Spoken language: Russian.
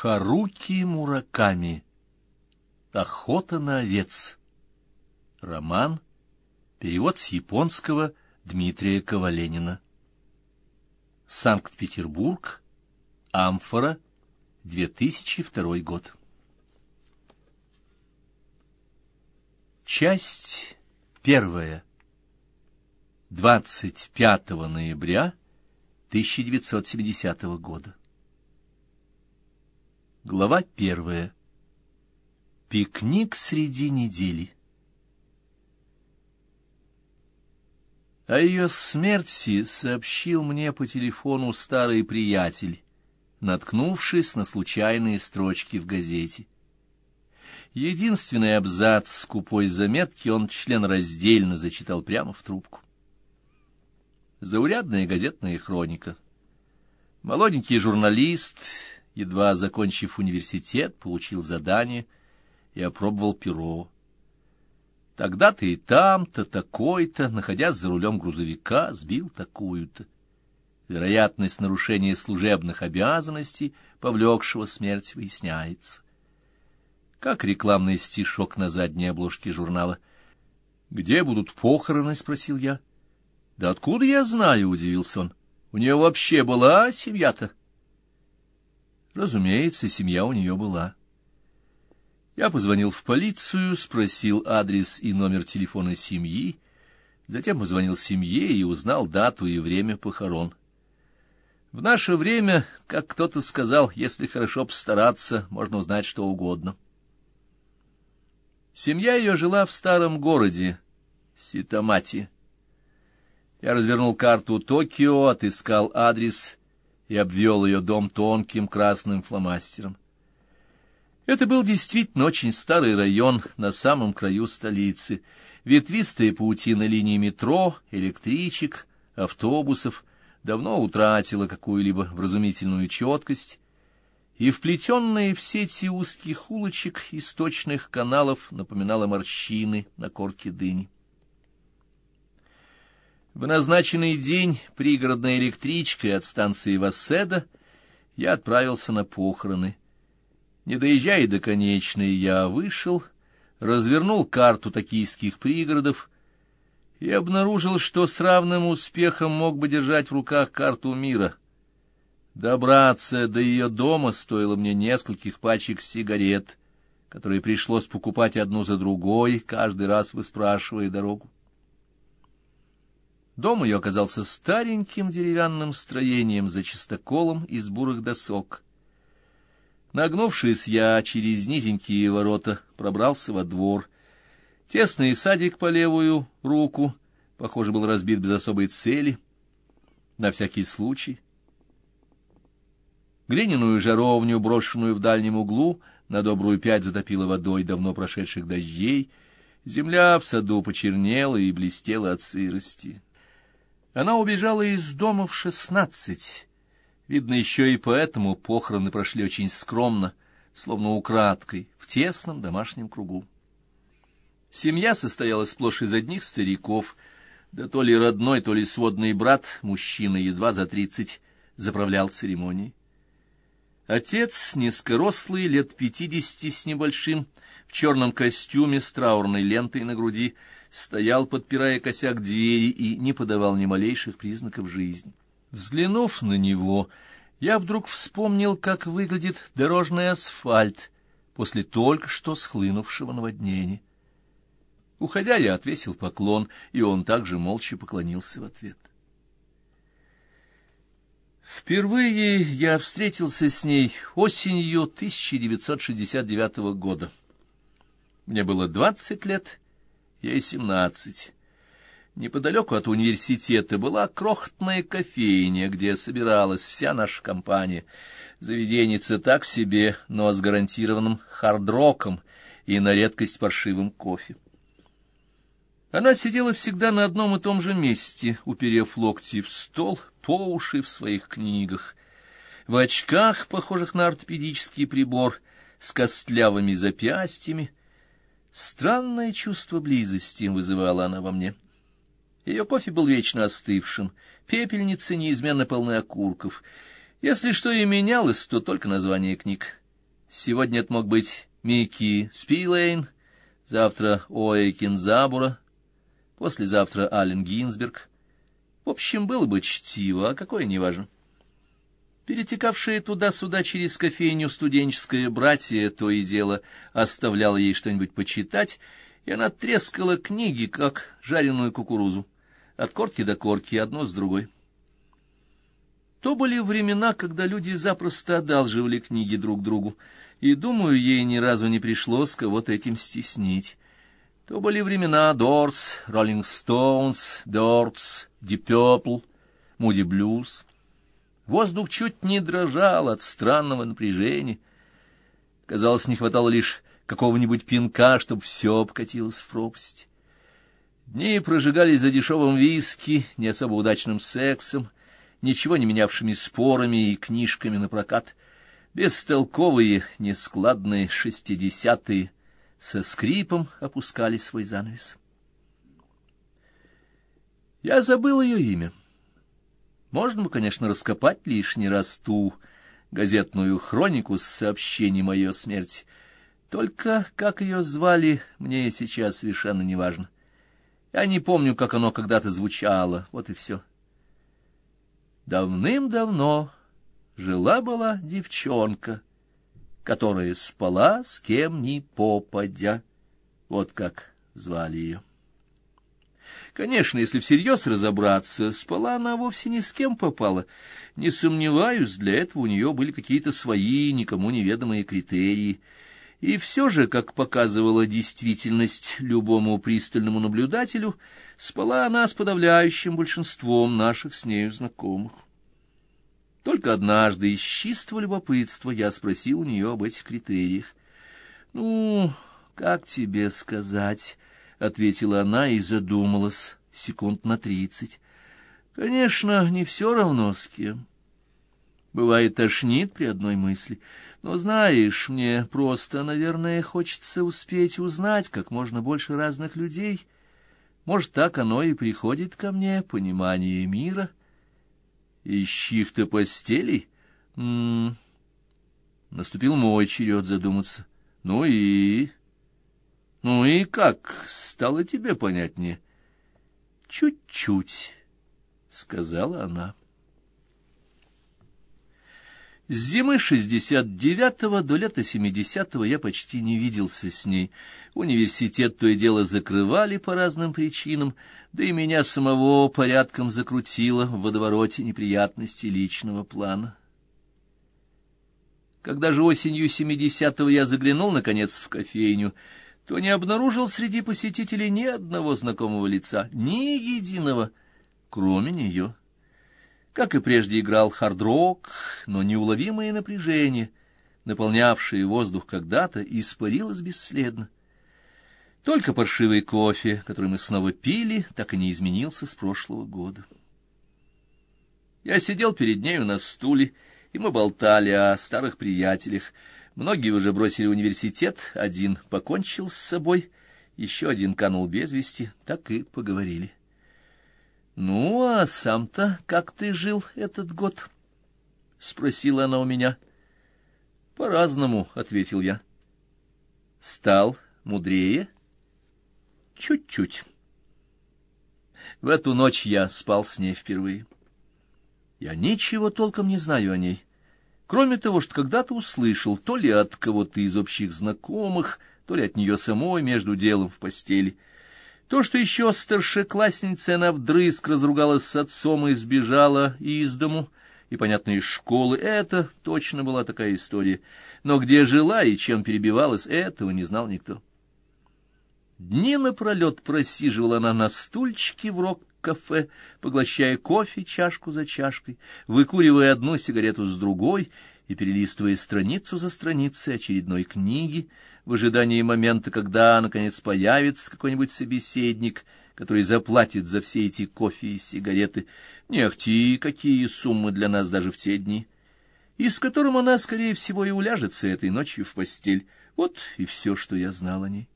Харуки Мураками. Охота на овец. Роман. Перевод с японского Дмитрия Коваленина. Санкт-Петербург. Амфора. 2002 год. Часть первая. 25 ноября 1970 года. Глава первая. Пикник среди недели. О ее смерти сообщил мне по телефону старый приятель, наткнувшись на случайные строчки в газете. Единственный абзац скупой заметки он членраздельно зачитал прямо в трубку. Заурядная газетная хроника. Молоденький журналист едва закончив университет, получил задание и опробовал перо. Тогда-то и там-то, такой-то, находясь за рулем грузовика, сбил такую-то. Вероятность нарушения служебных обязанностей, повлекшего смерть, выясняется. Как рекламный стишок на задней обложке журнала. «Где будут похороны?» — спросил я. «Да откуда я знаю?» — удивился он. «У нее вообще была семья-то?» Разумеется, семья у нее была. Я позвонил в полицию, спросил адрес и номер телефона семьи, затем позвонил семье и узнал дату и время похорон. В наше время, как кто-то сказал, если хорошо постараться, можно узнать что угодно. Семья ее жила в старом городе, Ситамати. Я развернул карту Токио, отыскал адрес и обвел ее дом тонким красным фломастером. Это был действительно очень старый район на самом краю столицы. Ветвистая паутина линий метро, электричек, автобусов давно утратила какую-либо вразумительную четкость, и вплетенные в сети узких улочек и сточных каналов напоминала морщины на корке дыни. В назначенный день пригородной электричкой от станции Васседа я отправился на похороны. Не доезжая до конечной, я вышел, развернул карту токийских пригородов и обнаружил, что с равным успехом мог бы держать в руках карту мира. Добраться до ее дома стоило мне нескольких пачек сигарет, которые пришлось покупать одну за другой, каждый раз выспрашивая дорогу. Дом ее оказался стареньким деревянным строением за чистоколом из бурых досок. Нагнувшись, я через низенькие ворота пробрался во двор. Тесный садик по левую руку, похоже, был разбит без особой цели, на всякий случай. Глиняную жаровню, брошенную в дальнем углу, на добрую пять затопила водой давно прошедших дождей. Земля в саду почернела и блестела от сырости. Она убежала из дома в шестнадцать. Видно, еще и поэтому похороны прошли очень скромно, словно украдкой, в тесном домашнем кругу. Семья состояла сплошь из одних стариков, да то ли родной, то ли сводный брат, мужчина едва за тридцать, заправлял церемонией. Отец, низкорослый, лет пятидесяти с небольшим, в черном костюме с траурной лентой на груди, стоял, подпирая косяк двери, и не подавал ни малейших признаков жизни. Взглянув на него, я вдруг вспомнил, как выглядит дорожный асфальт после только что схлынувшего наводнения. Уходя, я отвесил поклон, и он также молча поклонился в ответ. Впервые я встретился с ней осенью 1969 года. Мне было двадцать лет, ей семнадцать. Неподалеку от университета была крохотная кофейня, где собиралась вся наша компания. Заведенница так себе, но с гарантированным хардроком и на редкость паршивым кофе. Она сидела всегда на одном и том же месте, уперев локти в стол, по уши в своих книгах, в очках, похожих на ортопедический прибор, с костлявыми запястьями, Странное чувство близости вызывала она во мне. Ее кофе был вечно остывшим, пепельницы неизменно полны окурков. Если что и менялось, то только название книг. Сегодня это мог быть Микки Спилейн, завтра Оэ Кинзабура, послезавтра Аллен Гинзберг. В общем, было бы чтиво, а какое неважно. Перетекавшее туда-сюда через кофейню студенческое братье то и дело оставляло ей что-нибудь почитать, и она трескала книги, как жареную кукурузу, от корки до корки, одно с другой. То были времена, когда люди запросто одалживали книги друг другу, и, думаю, ей ни разу не пришлось кого-то этим стеснить. То были времена Дорс, Роллинг Стоунс, Дортс, Ди Пепл, Муди Блюз. Воздух чуть не дрожал от странного напряжения. Казалось, не хватало лишь какого-нибудь пинка, чтобы все обкатилось в пропасть. Дни прожигались за дешевым виски, не особо удачным сексом, ничего не менявшими спорами и книжками на прокат. Бестолковые, нескладные шестидесятые со скрипом опускали свой занавес. Я забыл ее имя. Можно бы, конечно, раскопать лишний раз ту газетную хронику с сообщением о ее смерти. Только как ее звали, мне сейчас совершенно не важно. Я не помню, как оно когда-то звучало, вот и все. Давным-давно жила-была девчонка, которая спала с кем ни попадя. Вот как звали ее. Конечно, если всерьез разобраться, спала она вовсе ни с кем попала. Не сомневаюсь, для этого у нее были какие-то свои, никому неведомые критерии. И все же, как показывала действительность любому пристальному наблюдателю, спала она с подавляющим большинством наших с нею знакомых. Только однажды из чистого любопытства я спросил у нее об этих критериях. «Ну, как тебе сказать?» — ответила она и задумалась секунд на тридцать. Конечно, не все равно с кем. Бывает, тошнит при одной мысли. Но, знаешь, мне просто, наверное, хочется успеть узнать как можно больше разных людей. Может, так оно и приходит ко мне, понимание мира. Из чьих-то постелей? М -м -м. Наступил мой черед задуматься. Ну и... Ну и как, стало тебе понятнее? Чуть-чуть, сказала она. С зимы шестьдесят девятого до лета семидесятого я почти не виделся с ней. Университет то и дело закрывали по разным причинам, да и меня самого порядком закрутило в водовороте неприятностей личного плана. Когда же осенью семидесятого я заглянул, наконец, в кофейню, то не обнаружил среди посетителей ни одного знакомого лица, ни единого, кроме нее. Как и прежде играл хард-рок, но неуловимое напряжение, наполнявшее воздух когда-то, испарилось бесследно. Только паршивый кофе, который мы снова пили, так и не изменился с прошлого года. Я сидел перед нею на стуле, и мы болтали о старых приятелях, Многие уже бросили университет, один покончил с собой, еще один канул без вести, так и поговорили. «Ну, а сам-то как ты жил этот год?» — спросила она у меня. «По-разному», — ответил я. «Стал мудрее?» «Чуть-чуть». В эту ночь я спал с ней впервые. Я ничего толком не знаю о ней. Кроме того, что когда-то услышал, то ли от кого-то из общих знакомых, то ли от нее самой между делом в постели. То, что еще старшеклассница она вдрызг разругалась с отцом и сбежала из дому, и, понятно, из школы, это точно была такая история. Но где жила и чем перебивалась, этого не знал никто. Дни напролет просиживала она на стульчике в рок кафе, поглощая кофе чашку за чашкой, выкуривая одну сигарету с другой и перелистывая страницу за страницей очередной книги в ожидании момента, когда, наконец, появится какой-нибудь собеседник, который заплатит за все эти кофе и сигареты. Не ахти, какие суммы для нас даже в те дни, и с которым она, скорее всего, и уляжется этой ночью в постель. Вот и все, что я знал о ней.